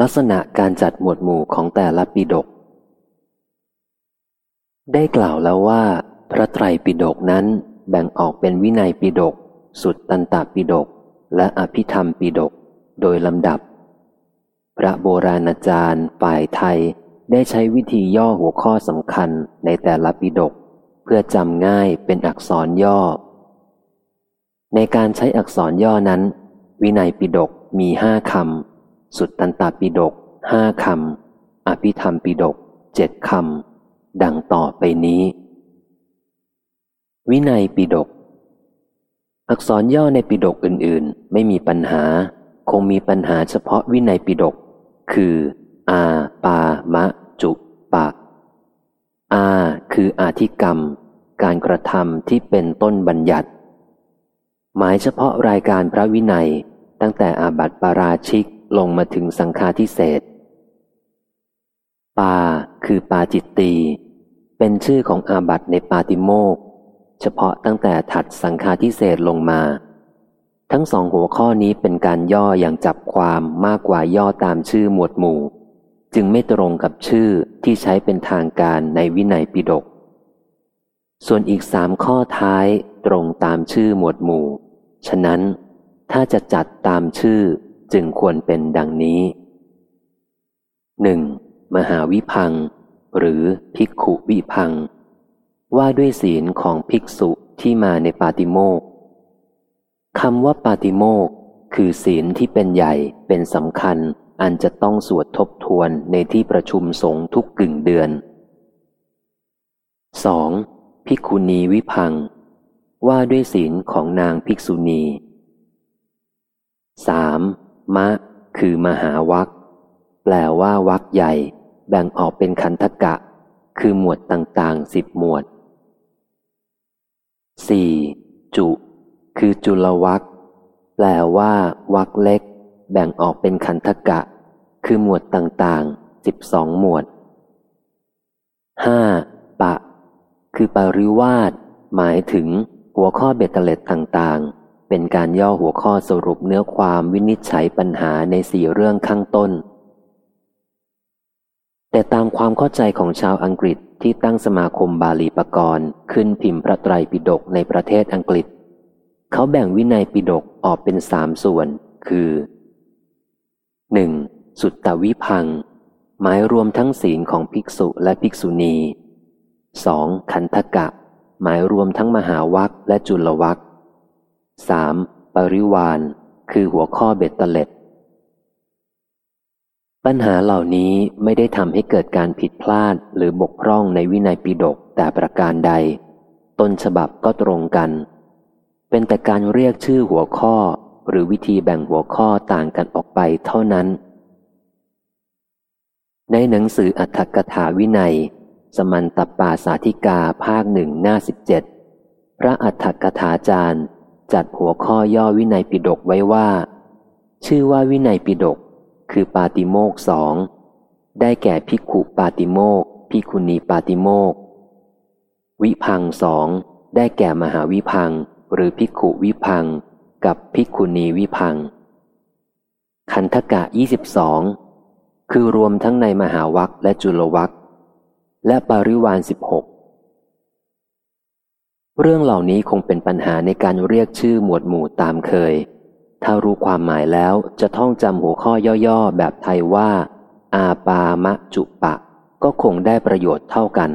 ลักษณะการจัดหมวดหมู่ของแต่ละปิดก ได้กล่าวแล้วว่า พระไตรปิฎกนั้นแบ่งออกเป็นวินัยปิฎกสุดตันตปิฎกและอภิธรรมปิฎกโดยลำดับ พระโบราณอาจารย์ฝ่ายไทยได้ใช้วิธีย่อหัวข้อสำคัญในแต่ละปิฎกเพื่อจำง่ายเป็นอักษรย่อ ในการใช้อักษรย่อนั้น วินัยปิฎกมีห้าคำ สุดตันตปิฎกห้าคำ อภิธรรมปิฎกเจ็ดคำ ดังต่อไปนี้ วินัยปิฎกอักษรย่อในปิฎกอื่นๆ ไม่มีปัญหา คงมีปัญหาเฉพาะวินัยปิฎกคือ อา ปา มะ จุปะ อา คืออาธิกรรม การกระทำที่เป็นต้นบัญญัติ หมายเฉพาะรายการพระวินัย ตั้งแต่อาบัติปาราชิก ลงมาถึงสังฆาทิเศษปาคือปาจิตตีเป็นชื่อของอาบัตในปาติโมก เฉพาะตั้งแต่ถัดสังฆาทิเศษลงมา ทั้งสองหัวข้อนี้เป็นการย่ออย่างจับความมากกว่าย่อตามชื่อหมวดหมู่ จึงไม่ตรงกับชื่อที่ใช้เป็นทางการในวินัยปิฎกส่วนอีกสามข้อท้ายตรงตามชื่อหมวดหมู่ ฉะนั้นถ้าจะจัดตามชื่อ จึงควรเป็นดังนี้หนึ่งมหาวิพัง หรือภิกขุวิพัง ว่าด้วยศีลของภิกษุที่มาในปาติโมกคำว่าปาติโมกคือศีลที่เป็นใหญ่เป็นสำคัญ อันจะต้องสวดทบทวนในที่ประชุมสงฆ์ทุกกึ่งเดือน 2. ภิกขุณีวิพัง ว่าด้วยศีลของนางภิกษุณี 3. มะ คือมหาวัคแปลว่าวักใหญ่ แบ่งออกเป็นคันธกะ คือหมวดต่างๆสิบหมวด 4. จุ คือจุลวักแปลว่าวักเล็ก แบ่งออกเป็นขันธกะ คือหมวดต่างๆสิบสองหมวด 5. ปะ คือปริวาสหมายถึงหัวข้อเบตเตเลตต่างๆ เป็นการย่อหัวข้อสรุปเนื้อความวินิจฉัยปัญหาในสี่เรื่องข้างต้น แต่ตามความเข้าใจของชาวอังกฤษที่ตั้งสมาคมบาลีปกรณ์ขึ้นพิมพ์พระไตรปิฎกในประเทศอังกฤษ เขาแบ่งวินัยปิฎกออกเป็นสามส่วน คือ 1. สุตตวิพัง หมายรวมทั้งศีลของภิกษุและภิกษุณี 2. ขันธกะ หมายรวมทั้งมหาวัคและจุลวัค 3. ปริวานคือหัวข้อเบ็ดเตล็ด ปัญหาเหล่านี้ไม่ได้ทำให้เกิดการผิดพลาดหรือบกพร่องในวินัยปิฎกแต่ประการใด ต้นฉบับก็ตรงกัน เป็นแต่การเรียกชื่อหัวข้อหรือวิธีแบ่งหัวข้อต่างกันออกไปเท่านั้น ในหนังสืออัถกถาวินัย สมันตปาสาธิกาภาคหนึ่งหน้าสิบเจ็ดพระอัถกถาจารย์ จัดหัวข้อย่อวินัยปิฎกไว้ว่า ชื่อว่าวินัยปิฎกคือปาติโมกสองได้แก่พิกขุปาติโมกพิคุณีปาติโมกวิพังสองได้แก่มหาวิพังหรือพิกขุวิพังกับพิกขุณีวิพังขันธกะยี่สิบสองคือรวมทั้งในมหาวัคและจุลวัคและปริวานสิบหก เรื่องเหล่านี้คงเป็นปัญหาในการเรียกชื่อหมวดหมู่ตามเคย ถ้ารู้ความหมายแล้วจะท่องจำหัวข้อย่อๆ แบบไทยว่า อาปามะจุปะ ก็คงได้ประโยชน์เท่ากัน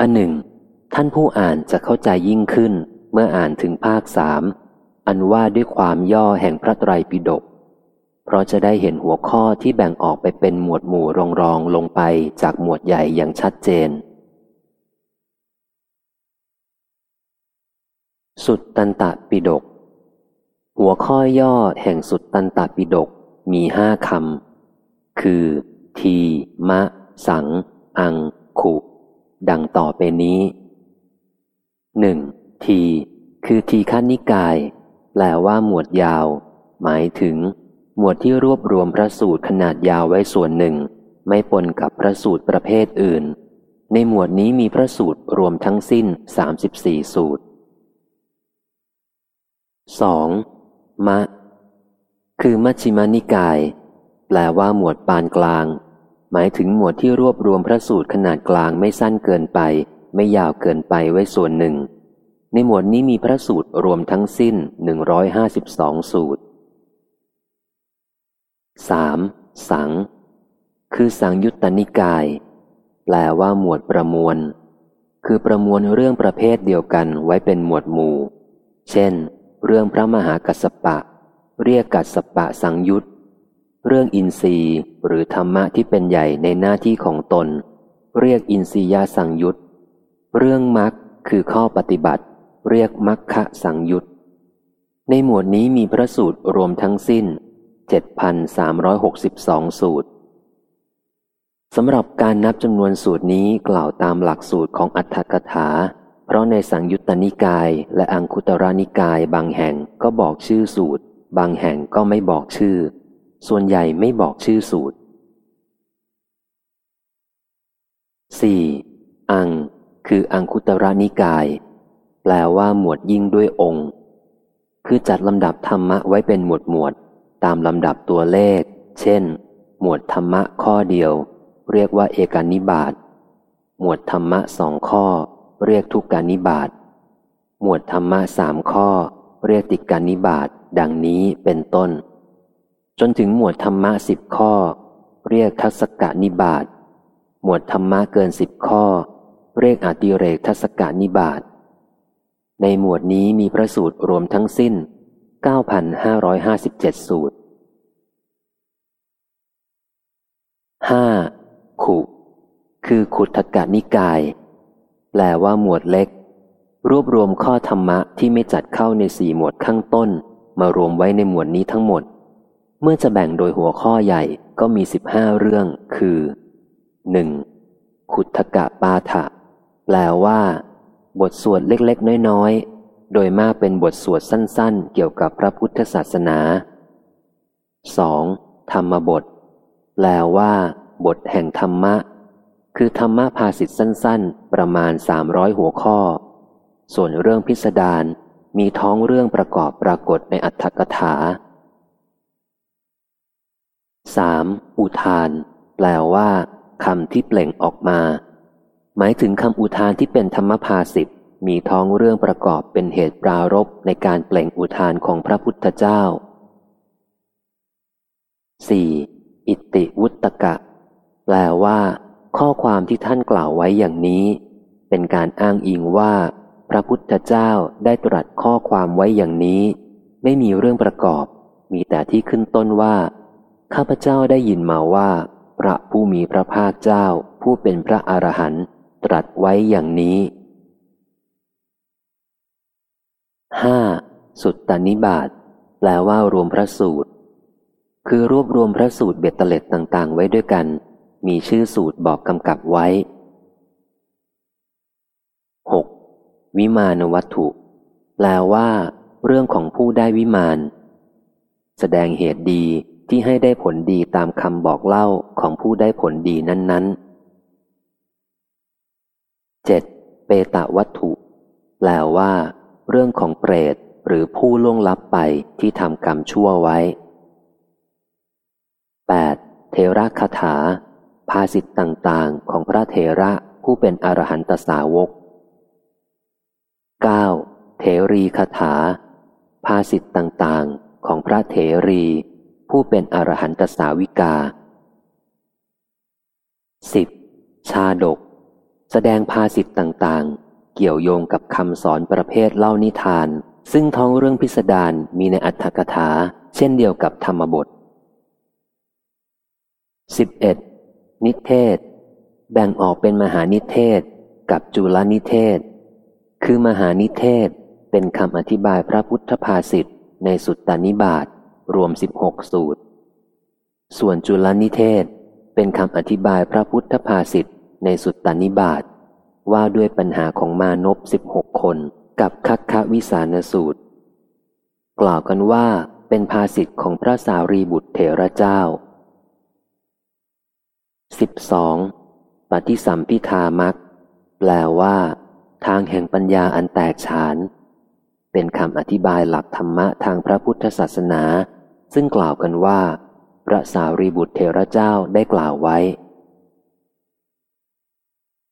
อันหนึ่ง ท่านผู้อ่านจะเข้าใจยิ่งขึ้น เมื่ออ่านถึงภาคสามอันว่าด้วยความย่อแห่งพระไตรปิฎกเพราะจะได้เห็นหัวข้อที่แบ่งออกไปเป็นหมวดหมู่รองๆลงไปจากหมวดใหญ่อย่างชัดเจน สุดตันตปิฎกหัวข้อย่อแห่งสุดตันตปิฎกมีห้าคำ คือ ที มะ สัง อัง ขุ ดังต่อไปนี้หนึ่งที คือทีขั้นนิกาย แปลว่าหมวดยาว หมายถึง หมวดที่รวบรวมพระสูตรขนาดยาวไว้ส่วนหนึ่ง ไม่ปนกับพระสูตรประเภทอื่น ในหมวดนี้มีพระสูตรรวมทั้งสิ้น 34 สูตร สองมะ คือมัชฌิมานิกาย แปลว่าหมวดปานกลาง หมายถึงหมวดที่รวบรวมพระสูตรขนาดกลางไม่สั้นเกินไป ไม่ยาวเกินไปไว้ส่วนหนึ่ง ในหมวดนี้มีพระสูตรรวมทั้งสิ้น 152 สูตร 3. สัง คือสังยุตตนิกาย แปลว่าหมวดประมวล คือประมวลเรื่องประเภทเดียวกันไว้เป็นหมวดหมู่ เช่น เรื่องพระมหากัสปะ เรียกกัสปะสังยุตเรื่องอินทรีย์หรือธรรมะที่เป็นใหญ่ในหน้าที่ของตน เรียกอินทรียสังยุตเรื่องมรรคคือข้อปฏิบัติ เรียกมรรคสังยุตในหมวดนี้มีพระสูตรรวมทั้งสิ้น 7,362 สูตรสำหรับการนับจำนวนสูตรนี้กล่าวตามหลักสูตรของอัฏฐกถา เพราะในสังยุตตนิกายและอังคุตรานิกายบางแห่งก็บอกชื่อสูตร บางแห่งก็ไม่บอกชื่อ ส่วนใหญ่ไม่บอกชื่อสูตร 4. อัง คืออังคุตรานิกาย แปลว่าหมวดยิ่งด้วยองค์ คือจัดลำดับธรรมะไว้เป็นหมวดหมวด ตามลำดับตัวเลข เช่น หมวดธรรมะข้อเดียว เรียกว่าเอกานิบาตหมวดธรรมะสองข้อ เรียกทุกการนิบาตหมวดธรรมะสามข้อ เรียกติการนิบาตดังนี้เป็นต้น จนถึงหมวดธรรมะสิบข้อ เรียกทัศกานิบาตหมวดธรรมะเกินสิบข้อ เรียกอติเรกทัศกานิบาตในหมวดนี้มีพระสูตรรวมทั้งสิ้น 9,557 สูตร 5. ขุ คือขุทกนิกาย ลว่าหมวดเล็ก รวบรวมข้อธรรมะที่ไม่จัดเข้าในสี่หมวดข้างต้น มารวมไว้ในหมวดนี้ทั้งหมด เมื่อจะแบ่งโดยหัวข้อใหญ่ก็มีสิบห้าเรื่อง คือ 1. ขุทกะปาฐะแปลว่า บทสวดเล็กๆ น้อยๆ โดยมากเป็นบทสวดสั้นๆ เกี่ยวกับพระพุทธศาสนา 2. ธรรมบท แปลว่า บทแห่งธรรมะ คือธรรมะภาสิทธ์สั้น ๆ ประมาณสามร้อยหัวข้อ ส่วนเรื่องพิสดารมีท้องเรื่องประกอบปรากฏในอัตถกถา 3. อุทาน แปลว่าคำที่เปล่งออกมา หมายถึงคำอุทานที่เป็นธรรมภาสิทธมีท้องเรื่องประกอบเป็นเหตุปรารบในการเปล่งอุทานของพระพุทธเจ้า 4. อิติวุตกะ แปลว่า ข้อความที่ท่านกล่าวไว้อย่างนี้ เป็นการอ้างอิงว่า พระพุทธเจ้าได้ตรัสข้อความไว้อย่างนี้ ไม่มีเรื่องประกอบ มีแต่ที่ขึ้นต้นว่า ข้าพเจ้าได้ยินมาว่า พระผู้มีพระภาคเจ้า ผู้เป็นพระอรหันต์ตรัสไว้อย่างนี้ห้าสุตตานิบาตแปลว่ารวมพระสูตร คือรวบรวมพระสูตรเบ็ดเตล็ดต่าง ๆ ไว้ด้วยกัน มีชื่อสูตรบอกกำกับไว้ 6. วิมานวัตถุ แปลว่า เรื่องของผู้ได้วิมาน แสดงเหตุดีที่ให้ได้ผลดีตามคำบอกเล่าของผู้ได้ผลดีนั้น ๆ 7. เปตะวัตถุ แปลว่า เรื่องของเปรตหรือผู้ล่วงลับไปที่ทำกรรมชั่วไว้ 8. เทระคาถา ภาสิทธ์ต่างๆ ของพระเทระผู้เป็นอรหันตสาวก 9. เทรีคาถา ภาสิทธ์ต่างๆ ของพระเทรี ผู้เป็นอรหันตสาวิกา 10. ชาดก แสดงภาสิทธ์ต่างๆ เกี่ยวโยงกับคำสอนประเภทเล่านิทาน ซึ่งท้องเรื่องพิสดารมีในอัตถกถา เช่นเดียวกับธรรมบท 11. นิเทศ แบ่งออกเป็นมหานิเทศกับจุลนิเทศ คือมหานิเทศเป็นคำอธิบายพระพุทธภาษิตในสุตตานิบาตรวม 16 สูตร ส่วนจุลนิเทศเป็นคำอธิบายพระพุทธภาษิตในสุตตานิบาตว่าด้วยปัญหาของมานพสิบหกคนกับคัคควิสานสูตร กล่าวกันว่าเป็นภาสิทธิ์ของพระสารีบุตรเถระเจ้า 12. ปฏิสัมพิธามักแปลว่า ทางแห่งปัญญาอันแตกฉาน เป็นคำอธิบายหลักธรรมะทางพระพุทธศาสนา ซึ่งกล่าวกันว่า พระสารีบุตรเทระเจ้าได้กล่าวไว้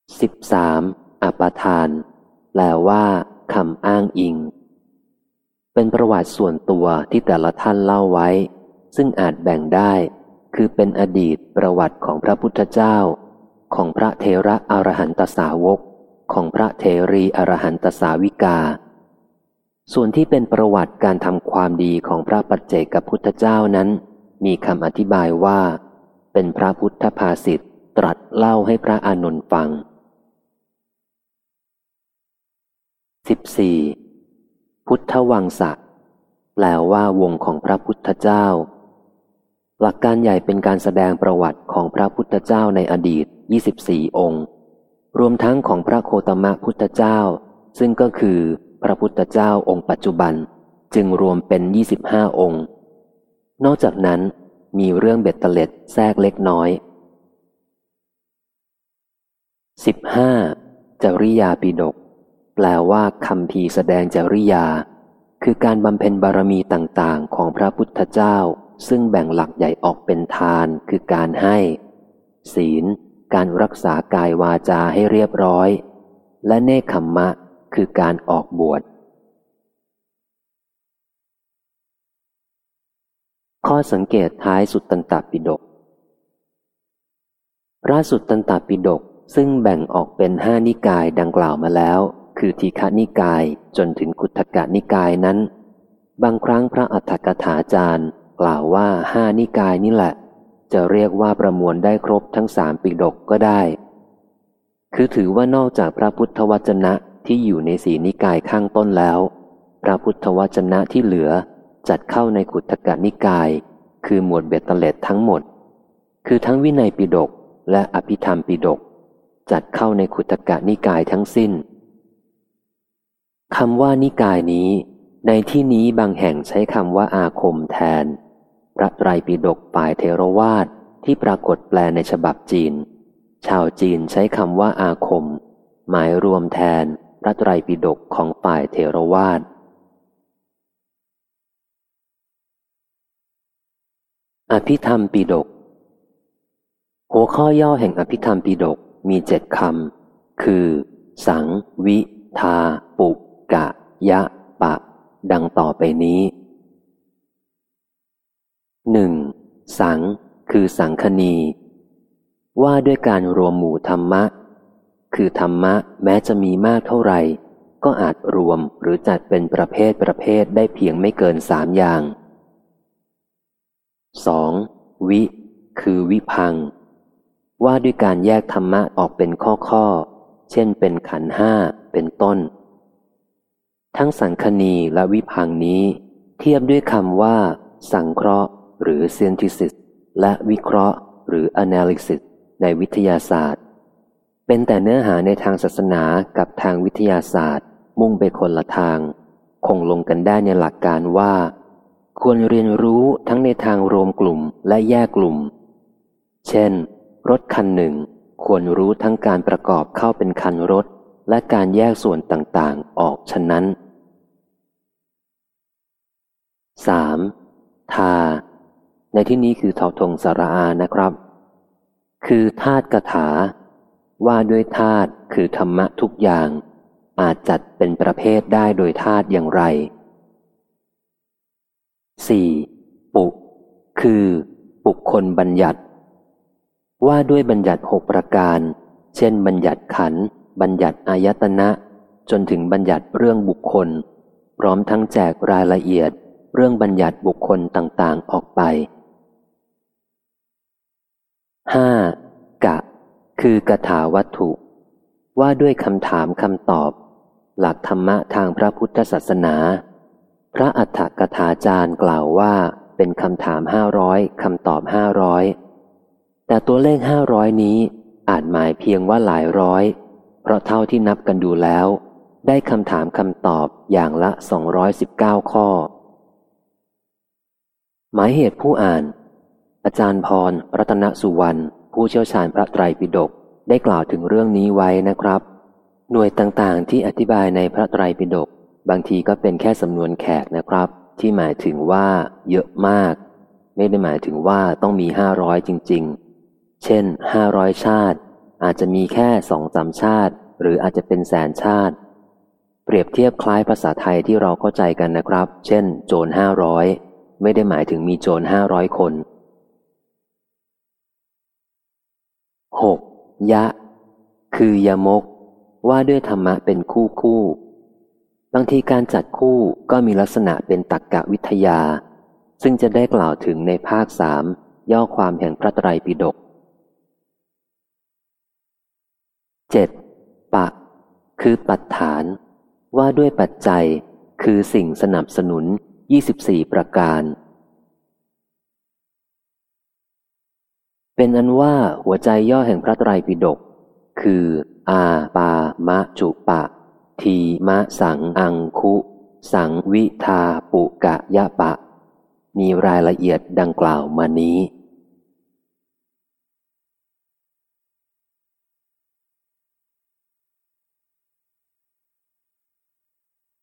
13. อปทาน แปลว่าคำอ้างอิง เป็นประวัติส่วนตัวที่แต่ละท่านเล่าไว้ ซึ่งอาจแบ่งได้ คือเป็นอดีตประวัติของพระพุทธเจ้า ของพระเทระอรหันตสาวก ของพระเทรีอรหันตสาวิกา ส่วนที่เป็นประวัติการทำความดีของพระปัจเจกพุทธเจ้านั้น มีคำอธิบายว่า เป็นพระพุทธภาษิตตรัสเล่าให้พระอานนท์ฟัง 14. พุทธวังสะแปลว่าวงของพระพุทธเจ้า หลักการใหญ่เป็นการแสดงประวัติของพระพุทธเจ้าในอดีต 24 องค์ รวมทั้งของพระโคตมะพุทธเจ้า ซึ่งก็คือพระพุทธเจ้าองค์ปัจจุบัน จึงรวมเป็น 25 องค์ นอกจากนั้นมีเรื่องเบ็ดเตล็ดแทรกเล็กน้อย 15. จริยาปิดก แปลว่าคำพีแสดงจริยา คือการบำเพ็ญบารมีต่างๆ ของพระพุทธเจ้า ซึ่งแบ่งหลักใหญ่ออกเป็นทานคือการให้ ศีล การรักษากายวาจาให้เรียบร้อย และเนคขมมะ คือการออกบวช ข้อสังเกตท้ายสุดตันตปิฎกพระสุดตันตปิฎกซึ่งแบ่งออกเป็นห้านิกายดังกล่าวมาแล้ว คือทีฆนิกายจนถึงกุทกนิกายนั้น บางครั้งพระอัฏฐกถาจารย์ กล่าวว่าห้านิกายนี่แหละ จะเรียกว่าประมวลได้ครบทั้งสามปิดกก็ได้ คือถือว่านอกจากพระพุทธวจนะที่อยู่ในสีนิกายข้างต้นแล้ว พระพุทธวจนะที่เหลือจัดเข้าในขุทกนิกาย คือหมวดเบตเตเลตทั้งหมด คือทั้งวินัยปิดกและอภิธรรมปิดกจัดเข้าในขุทกนิกายทั้งสิ้นคำว่านิกายนี้ ในที่นี้บางแห่งใช้คำว่าอาคมแทน พระไตรปิฎกฝ่ายเทรวาสที่ปรากฏแปลในฉบับจีน ชาวจีนใช้คำว่าอาคม หมายรวมแทนพระไตรปิฎกของฝ่ายเทรวาสอภิธรรมปิฎกหัวข้อย่อแห่งอภิธรรมปิฎกมีเจ็ดคำ คือ สัง วิ ทา ปุกะยะ ปะ ดังต่อไปนี้หนึ่ง สัง คือสังคณี ว่าด้วยการรวมหมู่ธรรมะ คือธรรมะแม้จะมีมากเท่าไหร่ ก็อาจรวมหรือจัดเป็นประเภทประเภทได้เพียงไม่เกินสามอย่าง 2. วิ คือวิพัง ว่าด้วยการแยกธรรมะออกเป็นข้อข้อ เช่นเป็นขันห้าเป็นต้น ทั้งสังคณีและวิพังนี้ เทียบด้วยคำว่า สังเคราะห์ หรือ synthesis และวิเคราะห์ หรือ analysis ในวิทยาศาสตร์ เป็นแต่เนื้อหาในทางศาสนากับทางวิทยาศาสตร์ มุ่งไปคนละทาง คงลงกันได้ในหลักการว่า ควรเรียนรู้ทั้งในทางรวมกลุ่มและแยกกลุ่ม เช่น รถคันหนึ่ง ควรรู้ทั้งการประกอบเข้าเป็นคันรถ และการแยกส่วนต่างๆ ออกฉะนั้น 3. ทา ในที่นี้คือเทอทงสารานะครับ คือธาตุกถา ว่าด้วยธาตุคือธรรมะทุกอย่าง อาจจัดเป็นประเภทได้โดยธาตุอย่างไร 4. ปุคือปุคคลบัญญัติ ว่าด้วยบัญญัติหกประการ เช่น บัญญัติขัน บัญญัติอายตนะ จนถึงบัญญัติเรื่องบุคคล พร้อมทั้งแจกรายละเอียด เรื่องบัญญัติบุคคลต่างๆออกไป 5. กะ คือกถาวัตถุ ว่าด้วยคำถามคำตอบ หลักธรรมะทางพระพุทธศาสนา พระอัฏฐกถาจารย์กล่าวว่าเป็นคำถามห้าร้อยคำตอบห้าร้อยแต่ตัวเลขห้าร้อยนี้อาจหมายเพียงว่าหลายร้อย เพราะเท่าที่นับกันดูแล้ว ได้คำถามคำตอบอย่างละ 219 ข้อ หมายเหตุผู้อ่าน อาจารย์พร รัตนสุวรรณ ผู้เชี่ยวชาญพระไตรปิฎกได้กล่าวถึงเรื่องนี้ไว้นะครับ หน่วยต่างๆ ที่อธิบายในพระไตรปิฎกบางทีก็เป็นแค่สำนวนแขกนะครับ ที่หมายถึงว่า เยอะมาก ไม่ได้หมายถึงว่าต้องมีห้าร้อยจริง ๆ เช่นห้าร้อยชาติ อาจจะมีแค่สองสามชาติ หรืออาจจะเป็นแสนชาติ เปรียบเทียบคล้ายภาษาไทยที่เราเข้าใจกันนะครับ เช่น โจรห้าร้อยไม่ได้หมายถึงมีโจรห้าร้อยคน 6. ยะ คือยมก ว่าด้วยธรรมะเป็นคู่คู่ บางทีการจัดคู่ก็มีลักษณะเป็นตักกะวิทยา ซึ่งจะได้กล่าวถึงในภาคสามย่อความแห่งพระไตรปิฎก 7. ปะ คือปัจฐาน ว่าด้วยปัจจัย คือสิ่งสนับสนุน 24 ประการ เป็นอันว่าหัวใจย่อแห่งพระไตรปิฎกคือ อาปามะจุปะ ทีมะสังอังคุ สังวิทาปุกะยะปะ มีรายละเอียดดังกล่าวมานี้